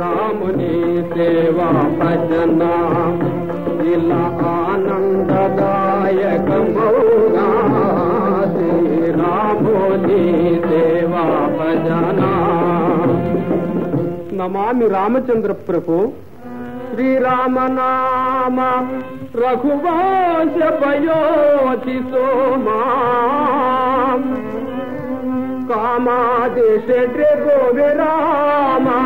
రాముని సేవా భజన ఇలా ఆనందదాయకమౌగా శ్రీరాముని సేవా భజన. నమామి రామచంద్ర ప్రభు శ్రీరామ నామ రఘువంశ పయోధి సోమా. कामा देश रे गोवेरामा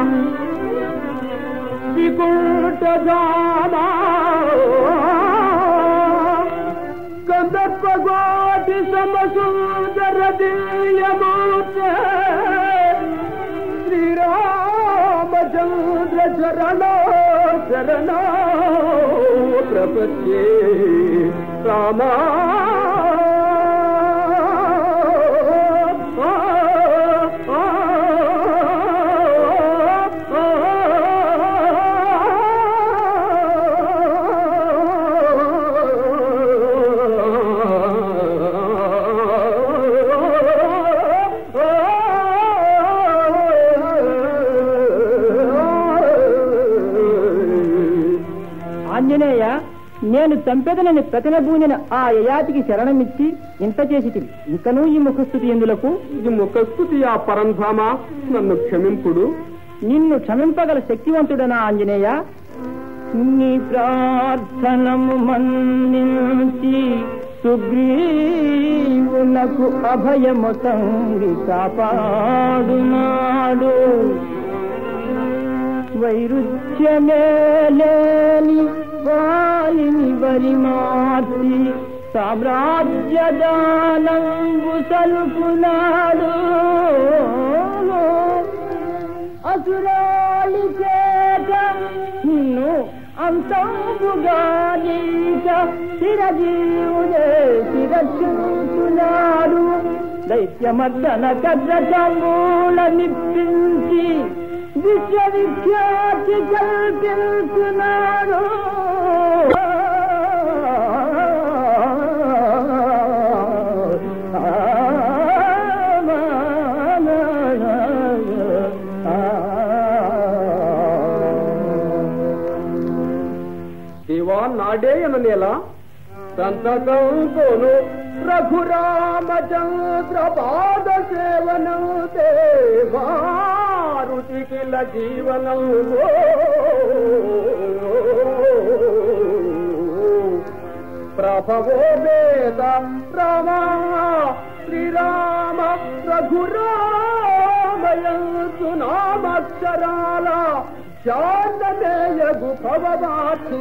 बिकुट जाना गंडक पग दिसम सुंदर दी यमते नीराम चंद्र चरणो चरणो प्रपत्ये रामा। చంపెదనని ప్రతినబూనిన ఆ యయాతికి శరణమిచ్చి ఇంత చేసి ఇంకనూ ఈ ముఖస్థుతి ఎందులకు? ఇది ముఖస్థుతి ఆ పరంధామ. నన్ను క్షమింపుడు. నిన్ను క్షమింపగల శక్తివంతుడనా ఆంజనేయ? నీ ప్రార్థనము మన్నించి సుగ్రీవునకు అభయము సంగి కాపాడునాడు. వైరుధ్యమేలేని వాలిని వరిమార్చి సామ్రాజ్యదానంబు సలుపునాడు అసురాలి చేత నిన్ను అంతంబుగా నీక చిరజీవుడే శిరచుతున్నాడు దైత్యమర్దన కద్ర కద్రతమూల నిప్పించి విశ్వవిఖ్యాతి కల్పించున్నాడు దేవా నాడే అననేల సంతకం పోను రఘురామచంద్ర పాద సేవను దేవా. దేవారుచికిల జీవనము ప్రభవో వేద రామ శ్రీరామ రఘురామయంతు నామక్షరాల శాంతమేయగు భవవాక్షి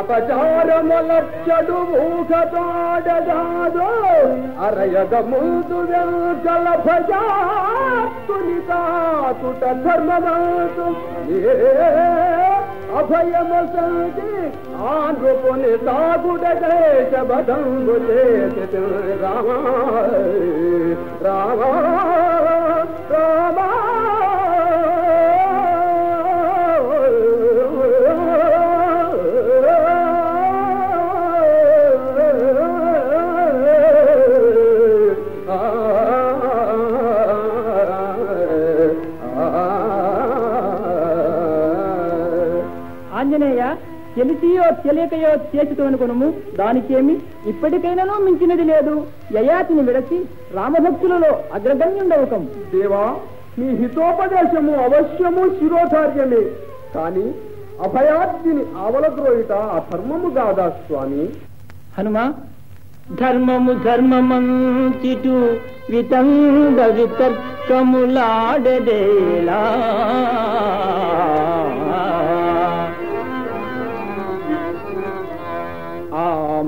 అపచారములచ్చడు ఊహతోడగాదో అరయగ ముందు వెంకల భజాతుని కాతుట అభయము సంతి ఆంధ్రుపుని తాగుడ దేశ బదంగు చేసి రామ రామ రామ. తెలియకయో చేసితో అనుకునము దానికేమి ఇప్పటికైనానూ మించినది లేదు. యయాతిని విడచి రామభక్తులలో అగ్రగణ్యుండవకం. దేవా మీ హితోపదేశము అవశ్యము శిరోధార్యమే. కాని అభయార్థిని ఆవలద్రోయుట అధర్మము కాదా స్వామి? హనుమా ధర్మము ధర్మమంచిటు వితంగ వితర్కములాడదేలా.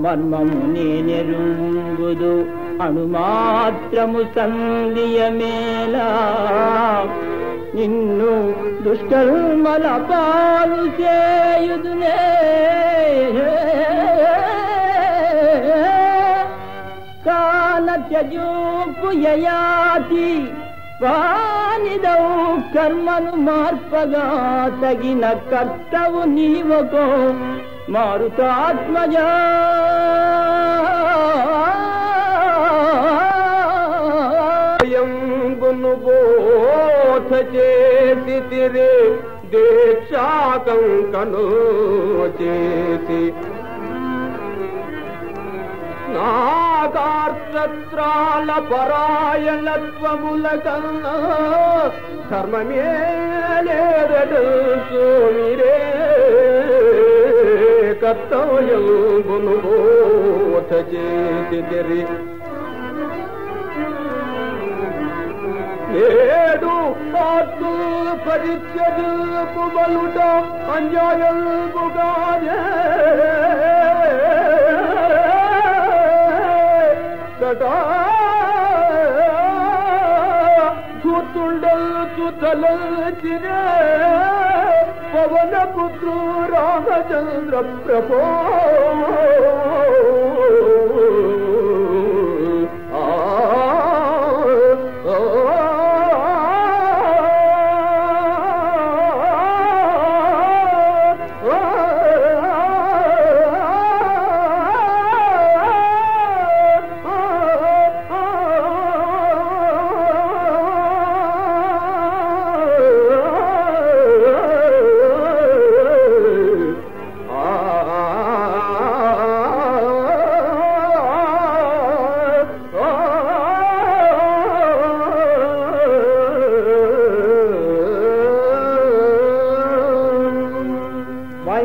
మర్మము నేనెరుంగుదు అణుమాత్రము సంధియమేలా నిన్ను దుష్కర్మల పాలు చేయుదునే కాన త్యజూపు యయాతి వానిదౌ కర్మను మార్పగా తగిన కర్తవు నీవకో మారుతాత్మజ స్వయంబును బోధ చేసి తిరే దీక్షాకంకను చేసి. నాగార్త్రాల పరాయణత్వముల కన్నా ధర్మమే లేదడు సోమిరే قطايم بنبوة جيت دري ഏതു പാത്തു പരിച്ചത് പുകളുടെ അഞ്ചായൽപുകാരെ ചുത്തുണ്ടൽ ചുത്തലച്ച് రామచంద్ర ప్రభో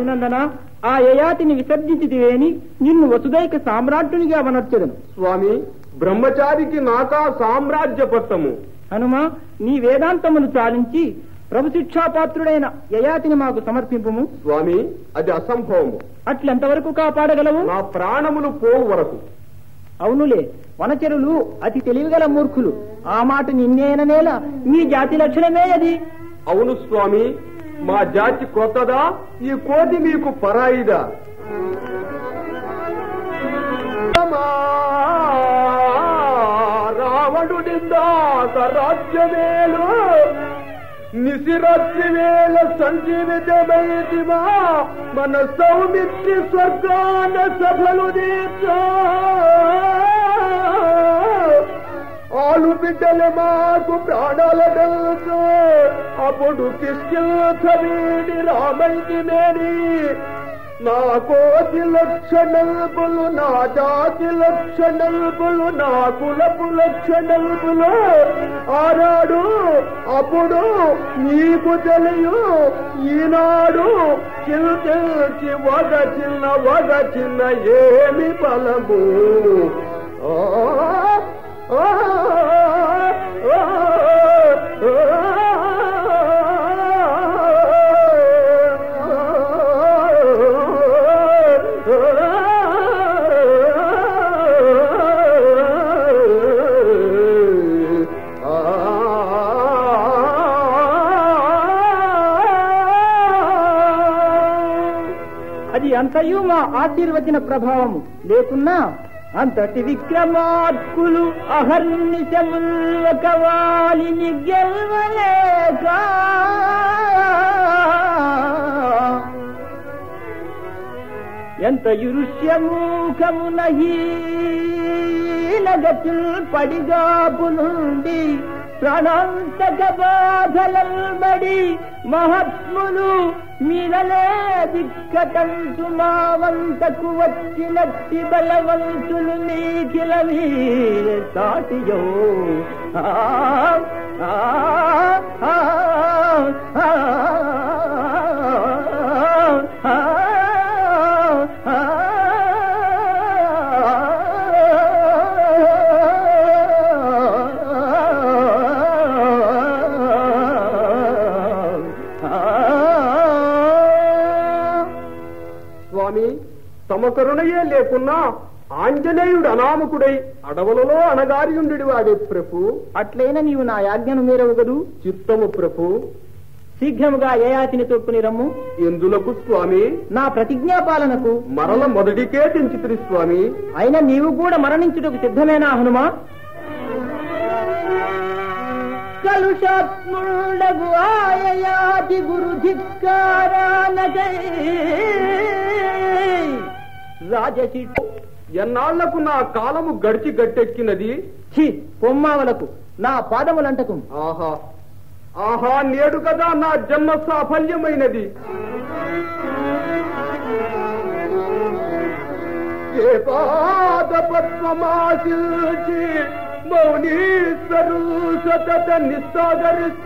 వాయునందన ఆ యయాతిని విసర్జించితివేని నిన్ను వసుదైక సామ్రాట్టునిగా వనర్చెదను. స్వామి బ్రహ్మచారికి నాకా సామ్రాజ్య పట్టము హనుమ నీ వేదాంతమును చాలించి ప్రభు శిక్షాపాత్రుడైన యయాతిని మాకు సమర్పింపుము. స్వామి అది అసంభవము. అట్లెంతవరకు కాపాడగలవు? నా ప్రాణములు పోవు వరకు. అవునులే వనచరులు అతి తెలివిగల మూర్ఖులు. ఆ మాట నిన్నేననేలా మీ జాతి లక్షణమే అది అవును స్వామి మా జాతి కొత్తదా? ఈ కోతి మీకు పరాయిదా? రావణుడిందాక రాజ్యమేలు. నిసిరత్తి వేల సంజీవితమైతివా మన సౌమిత్రి స్వర్గాన సభలు దీక్ష బిడ్డల మాకు ప్రాణాలడంతో అప్పుడు కిష్కిల్థ వీడి రామైకి మేని నా కోటి లక్షణల్పులు నా జాతి లక్షణల్పులు నా కులపు లక్షణల్పులు ఆనాడు అప్పుడు నీకు తెలియు ఈనాడు చిల్చి వగ చిన్న వగ చిన్న ఏమి బలము అంతయు మా ఆశీర్వచన ప్రభావము లేకున్నా అంతటి విక్రమార్కులు అహర్నిశముల్ గెలవలేక. ఎంత యురుష్యముఖమున హీనగతుల్ పడిగాపు నుండి ప్రణాంతక బాధలల్బడి మహాత్ములు మీరలే దిక్కటంటు మా వంతకు వచ్చినట్టి బలవంతులు నీకిలవి సాటియో. ఆ ఆ ఆ. స్వామి తమ కరుణయే లేకున్నా ఆంజనేయుడు అనామకుడై అడవులలో అణగారియుండు వాడే ప్రభు. అట్లైన నీవు నా యాజ్ఞను మీరవుగదు. చిత్తము ప్రభు. శీఘ్రముగా యయాతిని తొక్కుని రమ్ము. ఎందులకు స్వామి? నా ప్రతిజ్ఞాపాలనకు మరల మొదటికే తెంచితిరి స్వామి. అయినా నీవు కూడా మరణించుటకు సిద్ధమేనా హనుమా? కలుషాత్ముండగు ఆయయాతి గురు ధిక్కారానకై రాజసి ఎన్నాళ్ళకు నా కాలము గడిచి గట్టెక్కినది? ఛీ పొమ్మావలకు నా పాదములంటకు. ఆహా ఆహా నేడు కదా నా జన్మ సాఫల్యమైనది. ఏ పాద పద్మమాశిల్చి మౌనీశ్వరు సతత నిస్సాగరిస్తాత్ములైరే.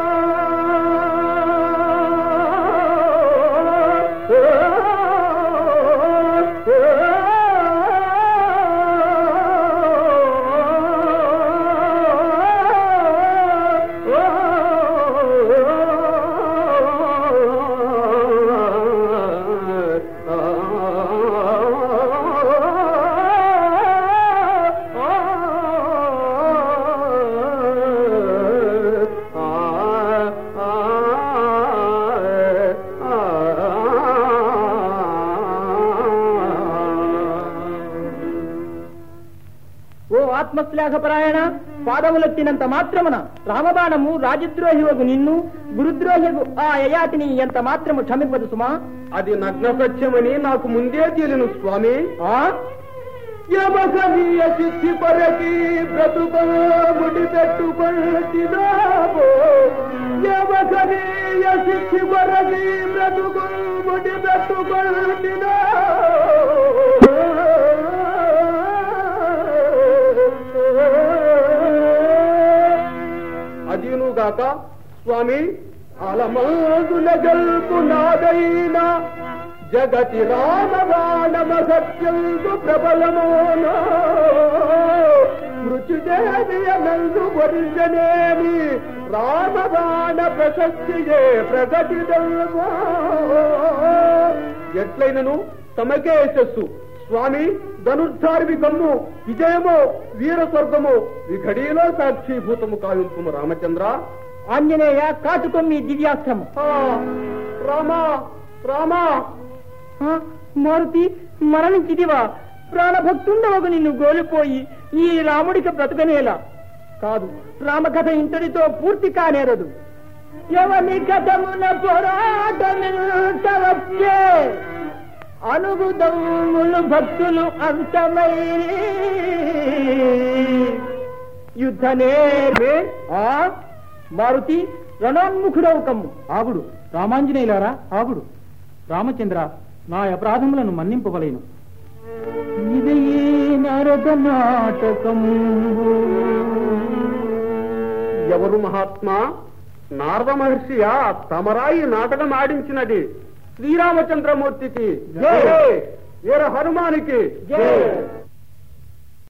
ఆత్మశ్లాఘపరాయణ పాదములెత్తినంత మాత్రమున రామబాణము రాజద్రోహివగు నిన్ను గురుద్రోహికు ఆ యయాతిని ఎంత మాత్రము క్షమింపదు సుమా. అది నగ్న సత్యమని నాకు ముందే తెలియను స్వామి. ఆ? యమకనీయ సిద్ధి పరకి బ్రతుకముడి పెట్టుకొల్టినావో యమకనీయ సిద్ధి పరకి బ్రతుకముడి అదీనుగాక స్వామి అలమోదుల గల్పు నాదైనా జగతి రామబాణమ సత్యందు ప్రబలమోనా. మృత్యుదేవియనందు వరించనేమి రామబాణ ప్రశస్తియే ప్రగతిదల్వా. ఎట్లయినను? తమకే యశస్సు. స్వామి ధనుర్ధారివి కమ్ము విజయమో వీర స్వర్గమో ఈ ఘడియలో సాక్షిభూతము కావింపు రామచంద్ర. ఆంజనేయ కాచుకొమ్మి దివ్యాస్త్రము. రామా రామా. మారుతి మరణించిదివా ప్రాణభక్తుండవకు నిన్ను గోలిపోయి ఈ రాముడికి బ్రతకనేలా. కాదు. రామకథ ఇంతటితో పూర్తి కానేరదు. ఎవని కథమున పోరాటమింత వచ్చే అనుగుదములు భక్తులు అంతమై యుద్ధనే ఆ? మారుతి రణోన్ముఖుడవు కమ్ము. ఆగుడు. రామాంజనేయులారా ఆగుడు. రామచంద్ర నా అపరాధములను మన్నింపవలేను. ఇదే నరద నాటకం ఎవరు మహాత్మా? నారద మహర్షియా తమరాయి నాటకం ఆడించినది. శ్రీరామచంద్రమూర్తికి జై. జై. వీర హనుమానికి జై.